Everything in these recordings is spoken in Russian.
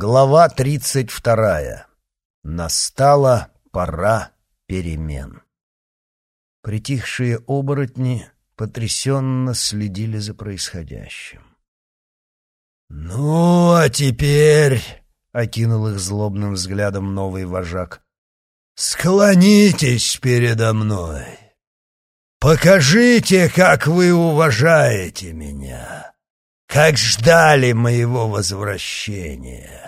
Глава тридцать вторая. Настала пора перемен. Притихшие оборотни потрясенно следили за происходящим. «Ну, а теперь...» — окинул их злобным взглядом новый вожак. «Склонитесь передо мной. Покажите, как вы уважаете меня, как ждали моего возвращения».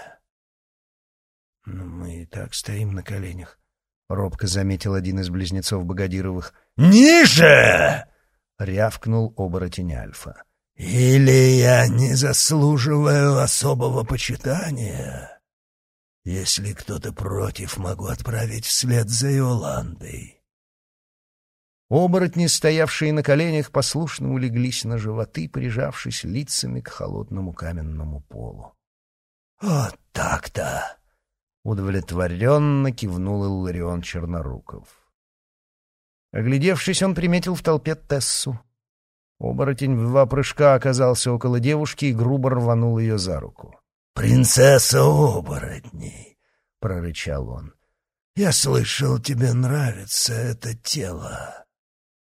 «Ну, мы и так стоим на коленях», — робко заметил один из близнецов Богодировых. «Ниже!» — рявкнул оборотень Альфа. Или я не заслуживаю особого почитания? Если кто-то против, могу отправить вслед за Иоландой. Оборотни, стоявшие на коленях, послушно улеглись на животы, прижавшись лицами к холодному каменному полу. «Вот так-то!» — удовлетворенно кивнул Илларион Черноруков. Оглядевшись, он приметил в толпе Тессу. Оборотень в два прыжка оказался около девушки и грубо рванул ее за руку. «Принцесса оборотней!» — прорычал он. «Я слышал, тебе нравится это тело».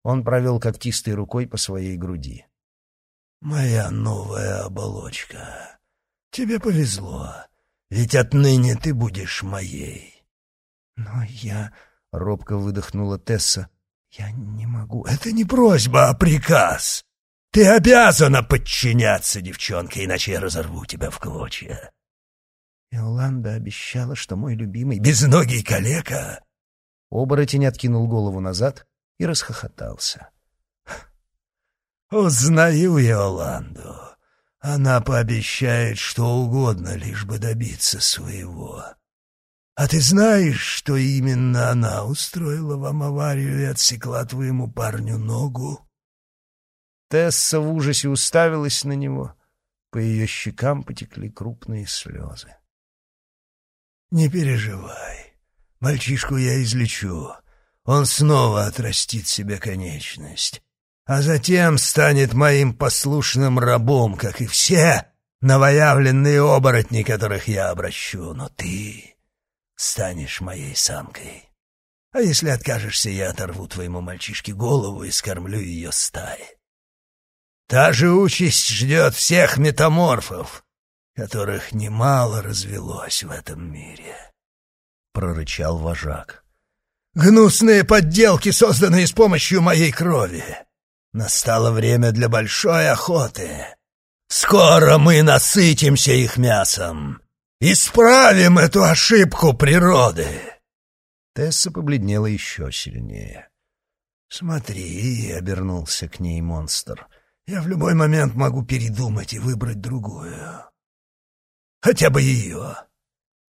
Он провел когтистой рукой по своей груди. «Моя новая оболочка. Тебе повезло, ведь отныне ты будешь моей». «Но я...» — робко выдохнула Тесса. «Я не могу...» «Это не просьба, а приказ. Ты обязана подчиняться, девчонка, иначе я разорву тебя в клочья». Иоланда обещала, что мой любимый безногий калека... Оборотень откинул голову назад и расхохотался. «Узнаю Иоланду. Она пообещает что угодно, лишь бы добиться своего. А ты знаешь, что именно она устроила вам аварию и отсекла твоему парню ногу?» Тесса в ужасе уставилась на него. По ее щекам потекли крупные слезы. «Не переживай. Мальчишку я излечу. Он снова отрастит себе конечность. А затем станет моим послушным рабом, как и все новоявленные оборотни, которых я обращу. Но ты станешь моей самкой. А если откажешься, я оторву твоему мальчишке голову и скормлю ее стае. Та же участь ждет всех метаморфов, которых немало развелось в этом мире, — прорычал вожак. Гнусные подделки, созданные с помощью моей крови. Настало время для большой охоты. Скоро мы насытимся их мясом. Исправим эту ошибку природы!» Тесса побледнела еще сильнее. «Смотри», — обернулся к ней монстр, — «я в любой момент могу передумать и выбрать другую. Хотя бы ее».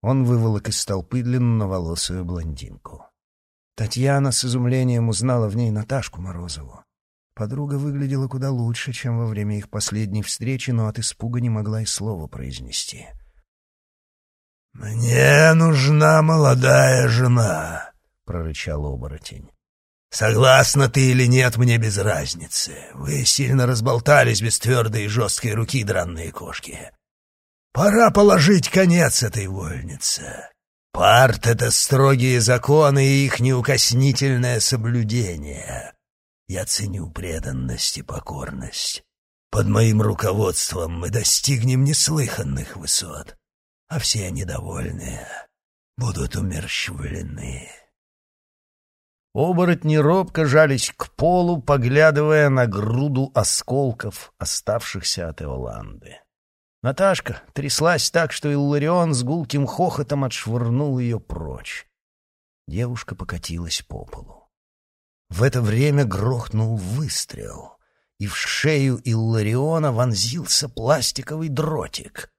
Он выволок из толпы длинноволосую блондинку. Татьяна с изумлением узнала в ней Наташку Морозову. Подруга выглядела куда лучше, чем во время их последней встречи, но от испуга не могла и слова произнести — «Мне нужна молодая жена», — прорычал оборотень. «Согласна ты или нет, мне без разницы. Вы сильно разболтались без твердой и жесткой руки, дранные кошки. Пора положить конец этой вольнице. Парт — это строгие законы и их неукоснительное соблюдение. Я ценю преданность и покорность. Под моим руководством мы достигнем неслыханных высот а все недовольные будут умерщвлены. Оборотни робко жались к полу, поглядывая на груду осколков, оставшихся от Эоланды. Наташка тряслась так, что Илларион с гулким хохотом отшвырнул ее прочь. Девушка покатилась по полу. В это время грохнул выстрел, и в шею Иллариона вонзился пластиковый дротик.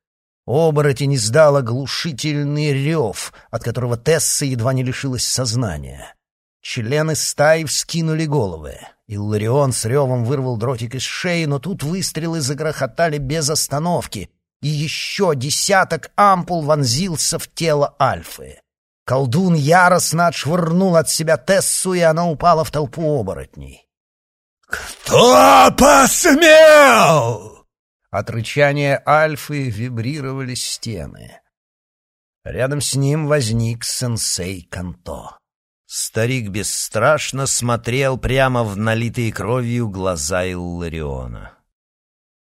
Оборотень издал оглушительный рев, от которого Тесса едва не лишилась сознания. Члены стаи вскинули головы. Илларион с ревом вырвал дротик из шеи, но тут выстрелы загрохотали без остановки, и еще десяток ампул вонзился в тело Альфы. Колдун яростно отшвырнул от себя Тессу, и она упала в толпу оборотней. «Кто посмел?» От рычания Альфы вибрировали стены. Рядом с ним возник сенсей Канто. Старик бесстрашно смотрел прямо в налитые кровью глаза Иллариона.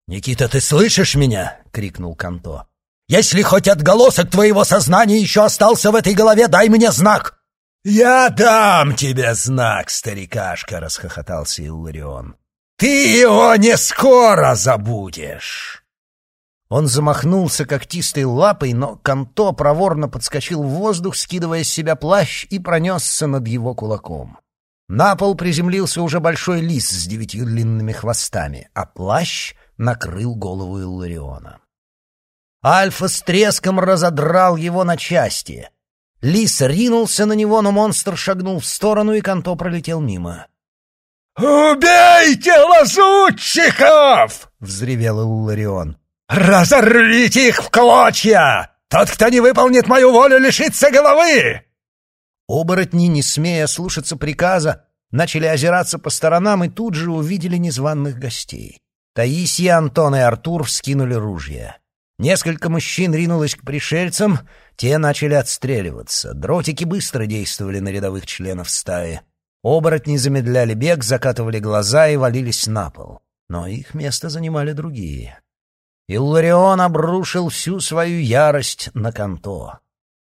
«Никита, ты слышишь меня?» — крикнул Канто. «Если хоть отголосок твоего сознания еще остался в этой голове, дай мне знак!» «Я дам тебе знак, старикашка!» — расхохотался Илларион. «Ты его не скоро забудешь!» Он замахнулся когтистой лапой, но Канто проворно подскочил в воздух, скидывая с себя плащ, и пронесся над его кулаком. На пол приземлился уже большой лис с девятью длинными хвостами, а плащ накрыл голову Иллариона. Альфа с треском разодрал его на части. Лис ринулся на него, но монстр шагнул в сторону, и Канто пролетел мимо. «Убейте лазутчиков!» — взревел Илларион. «Разорвите их в клочья! Тот, кто не выполнит мою волю, лишится головы!» Оборотни, не смея слушаться приказа, начали озираться по сторонам и тут же увидели незваных гостей. Таисия, Антон и Артур вскинули ружья. Несколько мужчин ринулось к пришельцам, те начали отстреливаться. Дротики быстро действовали на рядовых членов стаи. Оборотни замедляли бег, закатывали глаза и валились на пол. Но их место занимали другие. Илларион обрушил всю свою ярость на Канто.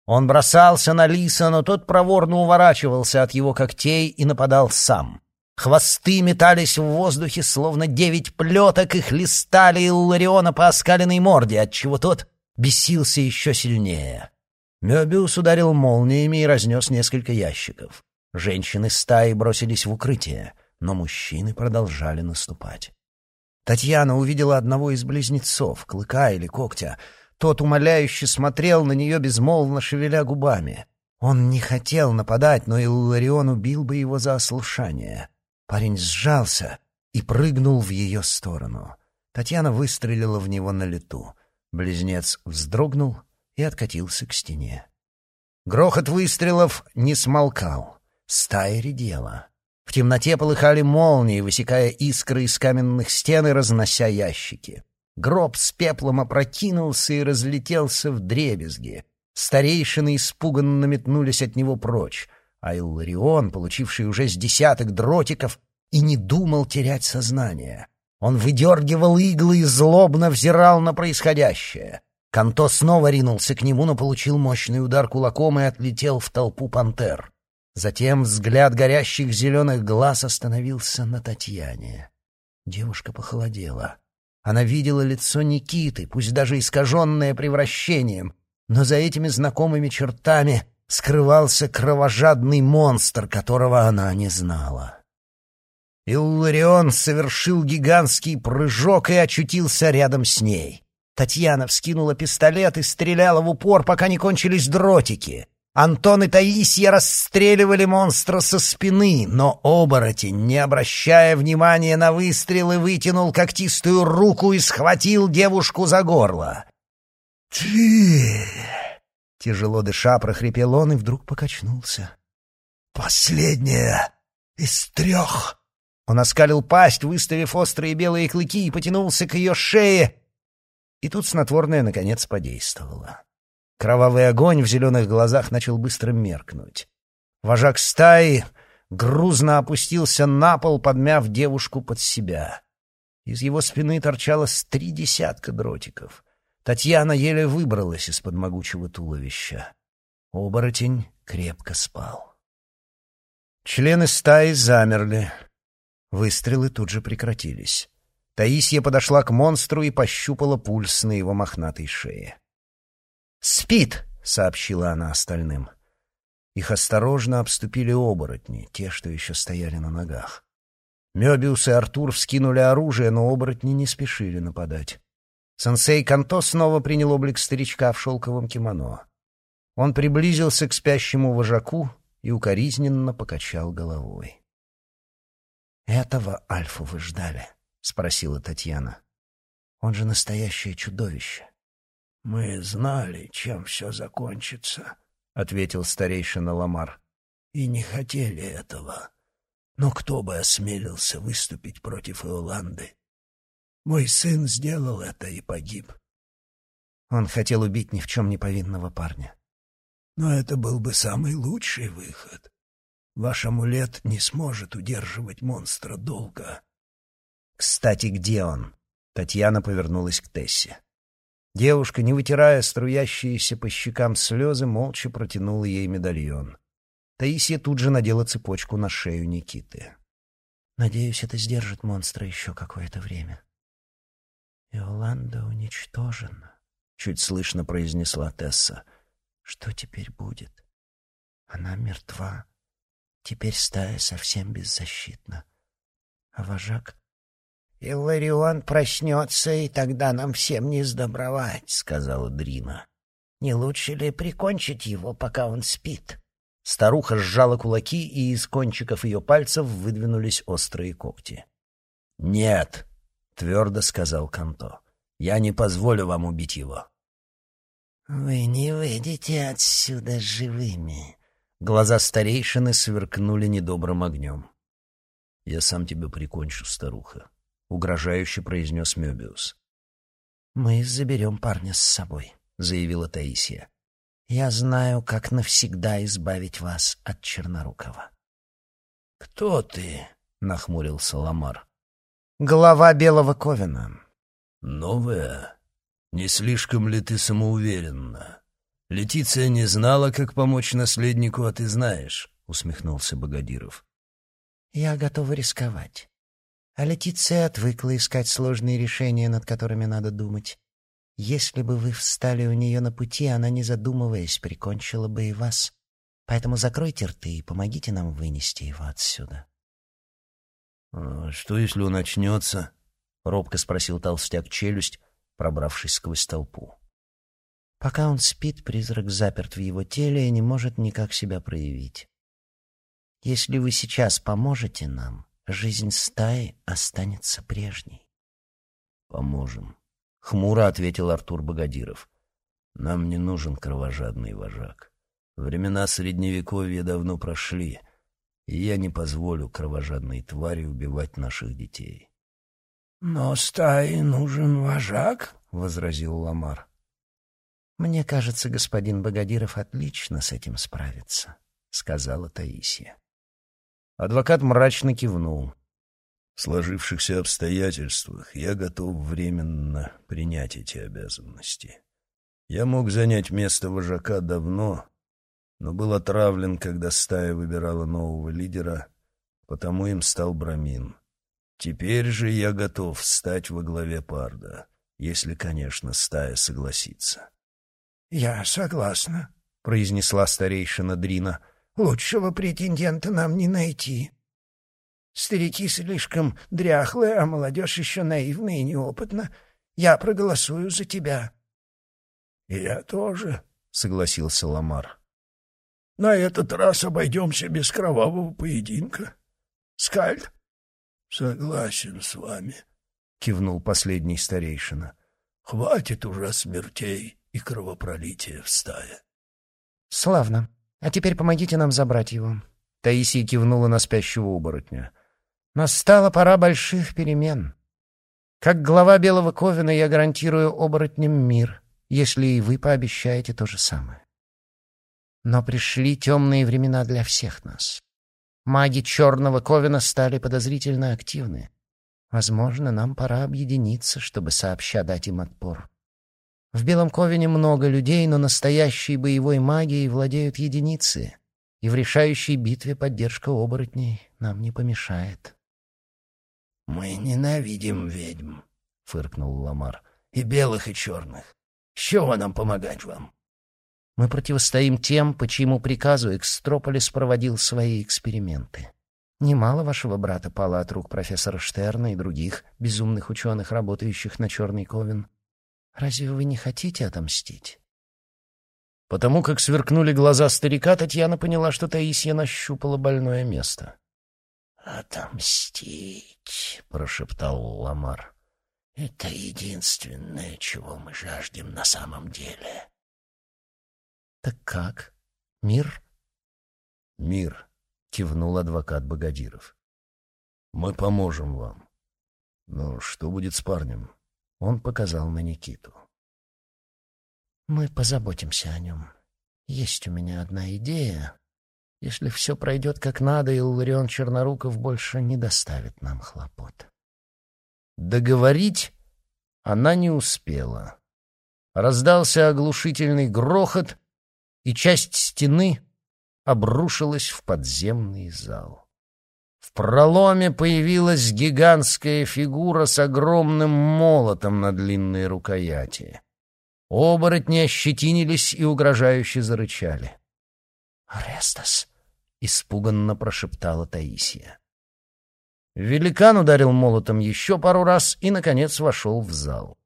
Он бросался на Лиса, но тот проворно уворачивался от его когтей и нападал сам. Хвосты метались в воздухе, словно девять плеток, и хлестали Иллариона по оскаленной морде, отчего тот бесился еще сильнее. Мёбиус ударил молниями и разнес несколько ящиков. Женщины стаи бросились в укрытие, но мужчины продолжали наступать. Татьяна увидела одного из близнецов, клыка или когтя. Тот умоляюще смотрел на нее, безмолвно шевеля губами. Он не хотел нападать, но Илларион убил бы его за ослушание. Парень сжался и прыгнул в ее сторону. Татьяна выстрелила в него на лету. Близнец вздрогнул и откатился к стене. Грохот выстрелов не смолкал. Стая редела. В темноте полыхали молнии, высекая искры из каменных стен и разнося ящики. Гроб с пеплом опрокинулся и разлетелся в дребезги. Старейшины испуганно метнулись от него прочь, а Илларион, получивший уже с десяток дротиков, и не думал терять сознание. Он выдергивал иглы и злобно взирал на происходящее. Канто снова ринулся к нему, но получил мощный удар кулаком и отлетел в толпу пантер. Затем взгляд горящих зеленых глаз остановился на Татьяне. Девушка похолодела. Она видела лицо Никиты, пусть даже искаженное превращением, но за этими знакомыми чертами скрывался кровожадный монстр, которого она не знала. Илларион совершил гигантский прыжок и очутился рядом с ней. Татьяна вскинула пистолет и стреляла в упор, пока не кончились дротики. Антон и Таисия расстреливали монстра со спины, но оборотень, не обращая внимания на выстрелы, вытянул когтистую руку и схватил девушку за горло. «Ты...» — тяжело дыша прохрипел он и вдруг покачнулся. «Последняя из трех...» Он оскалил пасть, выставив острые белые клыки, и потянулся к ее шее. И тут снотворное, наконец, подействовало. Кровавый огонь в зеленых глазах начал быстро меркнуть. Вожак стаи грузно опустился на пол, подмяв девушку под себя. Из его спины торчало три десятка дротиков. Татьяна еле выбралась из-под могучего туловища. Оборотень крепко спал. Члены стаи замерли. Выстрелы тут же прекратились. Таисия подошла к монстру и пощупала пульс на его мохнатой шее. «Спит!» — сообщила она остальным. Их осторожно обступили оборотни, те, что еще стояли на ногах. Мёбиус и Артур вскинули оружие, но оборотни не спешили нападать. Сенсей Канто снова принял облик старичка в шелковом кимоно. Он приблизился к спящему вожаку и укоризненно покачал головой. «Этого Альфу вы ждали?» — спросила Татьяна. «Он же настоящее чудовище». «Мы знали, чем все закончится», — ответил старейшина Ламар. «И не хотели этого. Но кто бы осмелился выступить против Иоланды? Мой сын сделал это и погиб». Он хотел убить ни в чем не повинного парня. Но это был бы самый лучший выход. Ваш амулет не сможет удерживать монстра долго. «Кстати, где он?» Татьяна повернулась к Тессе. Девушка, не вытирая струящиеся по щекам слезы, молча протянула ей медальон. Таисия тут же надела цепочку на шею Никиты. «Надеюсь, это сдержит монстра еще какое-то время». «Иоланда уничтожена», — чуть слышно произнесла Тесса. «Что теперь будет? Она мертва. Теперь стая совсем беззащитна. А вожак «Илларион проснется, и тогда нам всем не сдобровать», — сказала Дрина. «Не лучше ли прикончить его, пока он спит?» Старуха сжала кулаки, и из кончиков ее пальцев выдвинулись острые когти. «Нет», — твердо сказал Канто, — «я не позволю вам убить его». «Вы не выйдете отсюда живыми». Глаза старейшины сверкнули недобрым огнем. «Я сам тебя прикончу, старуха», угрожающе произнес Мёбиус. «Мы заберем парня с собой», — заявила Таисия. «Я знаю, как навсегда избавить вас от Чернорукова». «Кто ты?» — нахмурился Ламар. «Глава Белого Ковена». «Новая? Не слишком ли ты самоуверенна? Летиция не знала, как помочь наследнику, а ты знаешь», — усмехнулся Богодиров. «Я готова рисковать. А Летиция отвыкла искать сложные решения, над которыми надо думать. Если бы вы встали у нее на пути, она, не задумываясь, прикончила бы и вас. Поэтому закройте рты и помогите нам вынести его отсюда. «А «Что, если он очнется?» — робко спросил толстяк челюсть, пробравшись сквозь толпу. «Пока он спит, призрак заперт в его теле и не может никак себя проявить. Если вы сейчас поможете нам, жизнь стаи останется прежней. «Поможем», — хмуро ответил Артур Богодиров. «Нам не нужен кровожадный вожак. Времена Средневековья давно прошли, и я не позволю кровожадной твари убивать наших детей». «Но стае нужен вожак», — возразил Ламар. «Мне кажется, господин Богодиров отлично с этим справится», — сказала Таисия. Адвокат мрачно кивнул. В сложившихся обстоятельствах я готов временно принять эти обязанности. Я мог занять место вожака давно, но был отравлен, когда стая выбирала нового лидера, потому им стал Брамин. Теперь же я готов стать во главе парда, если, конечно, стая согласится. — Я согласна, — произнесла старейшина Дрина. Лучшего претендента нам не найти. Старики слишком дряхлые, а молодежь еще наивна и неопытна. Я проголосую за тебя. — я тоже, — согласился Ламар. — На этот раз обойдемся без кровавого поединка. Скальд? — Согласен с вами, — кивнул последний старейшина. — Хватит уже смертей и кровопролития в стае. — Славно, а теперь помогите нам забрать его. Таисия кивнула на спящего оборотня. Настала пора больших перемен. Как глава Белого Ковена я гарантирую оборотням мир, если и вы пообещаете то же самое. Но пришли темные времена для всех нас. Маги Черного Ковена стали подозрительно активны. Возможно, нам пора объединиться, чтобы сообща дать им отпор. В Белом Ковине много людей, но настоящей боевой магией владеют единицы, и в решающей битве поддержка оборотней нам не помешает. «Мы ненавидим ведьм», — фыркнул Ламар, — «и белых, и черных. С чего нам помогать вам?» «Мы противостоим тем, по чьему приказу Экстрополис проводил свои эксперименты. Немало вашего брата пало от рук профессора Штерна и других безумных ученых, работающих на Черный Ковен». Разве вы не хотите отомстить? Потому как сверкнули глаза старика, Татьяна поняла, что Таисия нащупала больное место. «Отомстить», — прошептал Ламар. «Это единственное, чего мы жаждем на самом деле». «Так как? Мир?» «Мир», — кивнул адвокат Богодиров. «Мы поможем вам. Но что будет с парнем?» Он показал на Никиту. «Мы позаботимся о нем. Есть у меня одна идея. Если все пройдет как надо, и Ларион Черноруков больше не доставит нам хлопот. Договорить она не успела. Раздался оглушительный грохот, и часть стены обрушилась в подземный зал. В проломе появилась гигантская фигура с огромным молотом на длинной рукояти. Оборотни ощетинились и угрожающе зарычали. «Арестас!» — испуганно прошептала Таисия. Великан ударил молотом еще пару раз и, наконец, вошел в зал.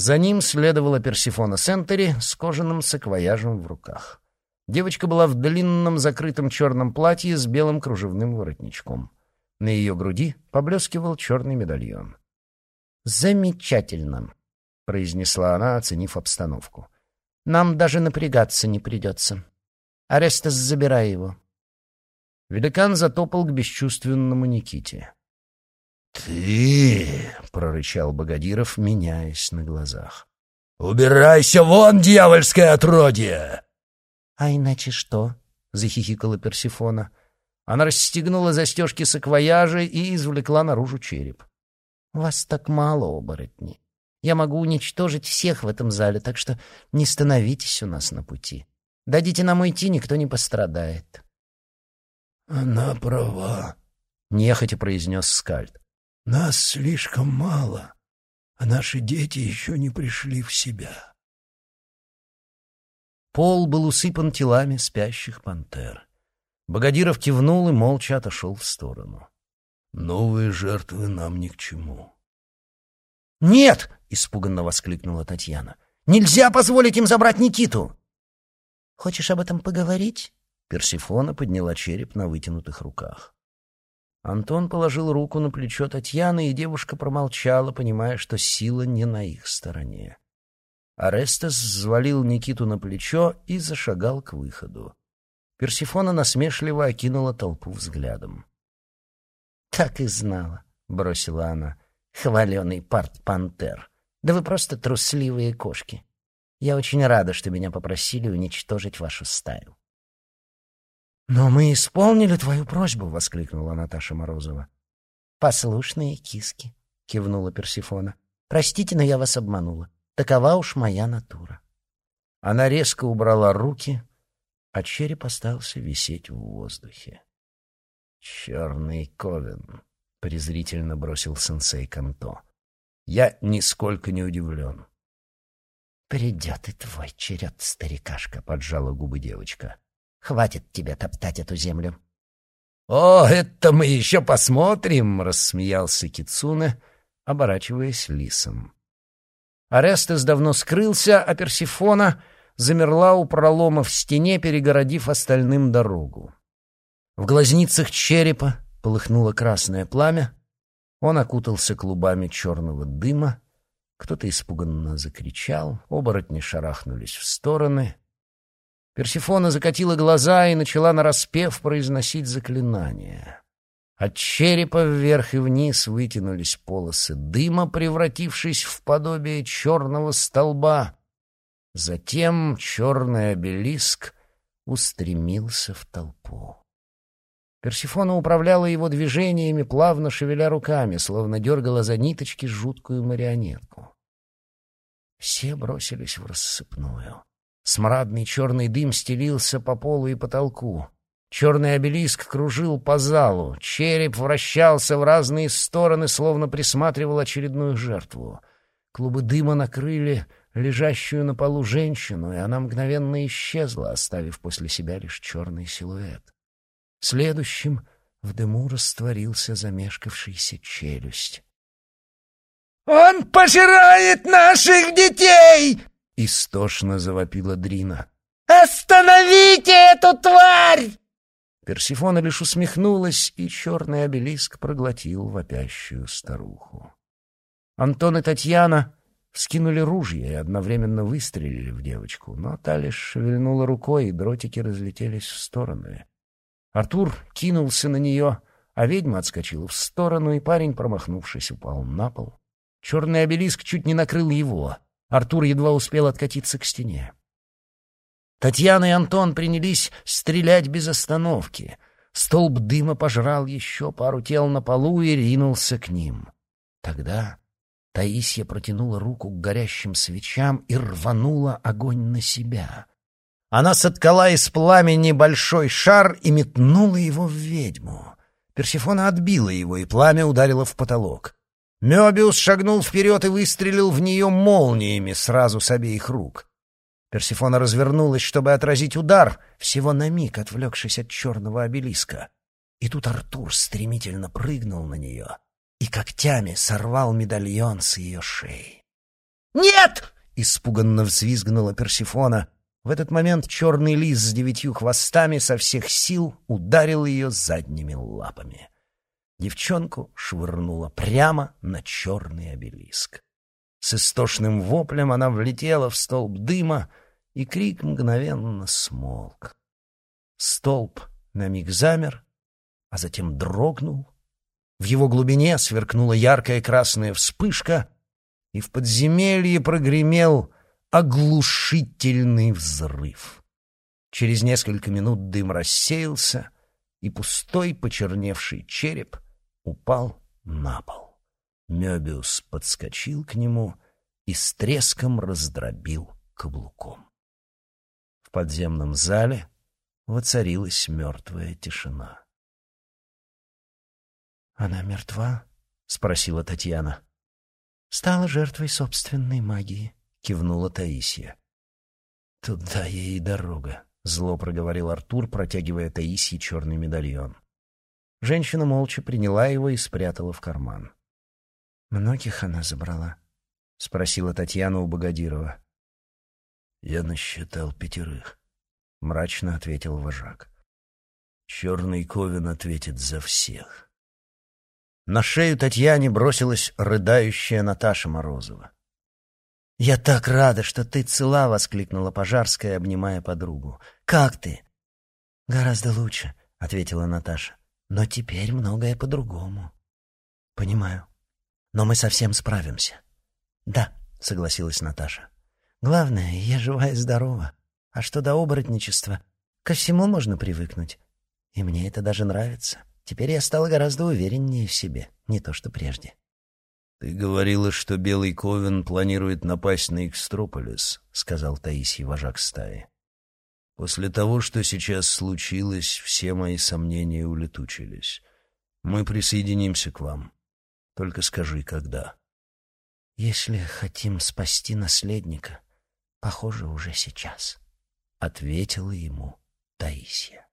За ним следовала Персифона Сентери с кожаным саквояжем в руках. Девочка была в длинном закрытом черном платье с белым кружевным воротничком. На ее груди поблескивал черный медальон. «Замечательно!» — произнесла она, оценив обстановку. «Нам даже напрягаться не придется. Арестас, забирай его». Великан затопал к бесчувственному Никите. «Ты!» — прорычал Богодиров, меняясь на глазах. «Убирайся вон, дьявольское отродье!» «А иначе что?» — захихикала Персифона. Она расстегнула застежки саквояжа и извлекла наружу череп. «Вас так мало, оборотни. Я могу уничтожить всех в этом зале, так что не становитесь у нас на пути. Дадите нам уйти, никто не пострадает». «Она права», — нехотя произнес Скальд. «Нас слишком мало, а наши дети еще не пришли в себя». Пол был усыпан телами спящих пантер. Богодиров кивнул и молча отошел в сторону. «Новые жертвы нам ни к чему». «Нет!» — испуганно воскликнула Татьяна. «Нельзя позволить им забрать Никиту!» «Хочешь об этом поговорить?» Персифона подняла череп на вытянутых руках. Антон положил руку на плечо Татьяны, и девушка промолчала, понимая, что сила не на их стороне. Арестес взвалил Никиту на плечо и зашагал к выходу. Персифона насмешливо окинула толпу взглядом. «Так и знала», — бросила она, — «хваленый парт-пантер. Да вы просто трусливые кошки. Я очень рада, что меня попросили уничтожить вашу стаю». «Но мы исполнили твою просьбу!» — воскликнула Наташа Морозова. «Послушные киски!» — кивнула Персифона. «Простите, но я вас обманула. Такова уж моя натура». Она резко убрала руки, а череп остался висеть в воздухе. «Черный ковен», — презрительно бросил сенсей Канто. «Я нисколько не удивлен». «Придет и твой черед, старикашка», — поджала губы девочка. Хватит тебе топтать эту землю. «О, это мы еще посмотрим!» — рассмеялся Кицуне, оборачиваясь лисом. Арестес давно скрылся, а Персифона замерла у пролома в стене, перегородив остальным дорогу. В глазницах черепа полыхнуло красное пламя, он окутался клубами черного дыма, кто-то испуганно закричал, оборотни шарахнулись в стороны, Персифона закатила глаза и начала нараспев произносить заклинание. От черепа вверх и вниз вытянулись полосы дыма, превратившись в подобие черного столба. Затем черный обелиск устремился в толпу. Персифона управляла его движениями, плавно шевеля руками, словно дергала за ниточки жуткую марионетку. Все бросились в рассыпную. Смрадный черный дым стелился по полу и потолку. Черный обелиск кружил по залу, череп вращался в разные стороны, словно присматривал очередную жертву. Клубы дыма накрыли лежащую на полу женщину, и она мгновенно исчезла, оставив после себя лишь черный силуэт. Следующим в дыму растворился замешкавшийся челюсть. «Он пожирает наших детей!» — истошно завопила Дрина. «Остановите эту тварь!» Персифона лишь усмехнулась, и черный обелиск проглотил вопящую старуху. Антон и Татьяна вскинули ружья и одновременно выстрелили в девочку, но та лишь шевельнула рукой, и дротики разлетелись в стороны. Артур кинулся на нее, а ведьма отскочила в сторону, и парень, промахнувшись, упал на пол. Черный обелиск чуть не накрыл его — Артур едва успел откатиться к стене. Татьяна и Антон принялись стрелять без остановки. Столб дыма пожрал еще пару тел на полу и ринулся к ним. Тогда Таисия протянула руку к горящим свечам и рванула огонь на себя. Она соткала из пламени большой шар и метнула его в ведьму. Персифона отбила его, и пламя ударило в потолок. Мёбиус шагнул вперед и выстрелил в нее молниями сразу с обеих рук. Персифона развернулась, чтобы отразить удар, всего на миг отвлекшись от черного обелиска. И тут Артур стремительно прыгнул на нее и когтями сорвал медальон с ее шеи. «Нет!» — испуганно взвизгнула Персифона. В этот момент черный лис с девятью хвостами со всех сил ударил ее задними лапами. Девчонку швырнула прямо на черный обелиск. С истошным воплем она влетела в столб дыма, и крик мгновенно смолк. Столб на миг замер, а затем дрогнул. В его глубине сверкнула яркая красная вспышка, и в подземелье прогремел оглушительный взрыв. Через несколько минут дым рассеялся, и пустой почерневший череп упал на пол. Мёбиус подскочил к нему и с треском раздробил каблуком. В подземном зале воцарилась мертвая тишина. «Она мертва?» — спросила Татьяна. «Стала жертвой собственной магии», — кивнула Таисия. «Туда ей и дорога», — зло проговорил Артур, протягивая Таисии черный медальон. Женщина молча приняла его и спрятала в карман. «Многих она забрала?» — спросила Татьяна у Богодирова. «Я насчитал пятерых», — мрачно ответил вожак. «Черный Ковен ответит за всех». На шею Татьяне бросилась рыдающая Наташа Морозова. «Я так рада, что ты цела!» — воскликнула Пожарская, обнимая подругу. «Как ты?» «Гораздо лучше», — ответила Наташа. «Но теперь многое по-другому». «Понимаю. Но мы совсем справимся». «Да», — согласилась Наташа. Главное, я жива и здорова. А что до оборотничества, ко всему можно привыкнуть. И мне это даже нравится. Теперь я стала гораздо увереннее в себе, не то что прежде. «Ты говорила, что Белый Ковен планирует напасть на Экстрополис», — сказал Таисий, вожак стаи. «После того, что сейчас случилось, все мои сомнения улетучились. Мы присоединимся к вам. Только скажи, когда». «Если хотим спасти наследника», Похоже, уже сейчас, — ответила ему Таисия.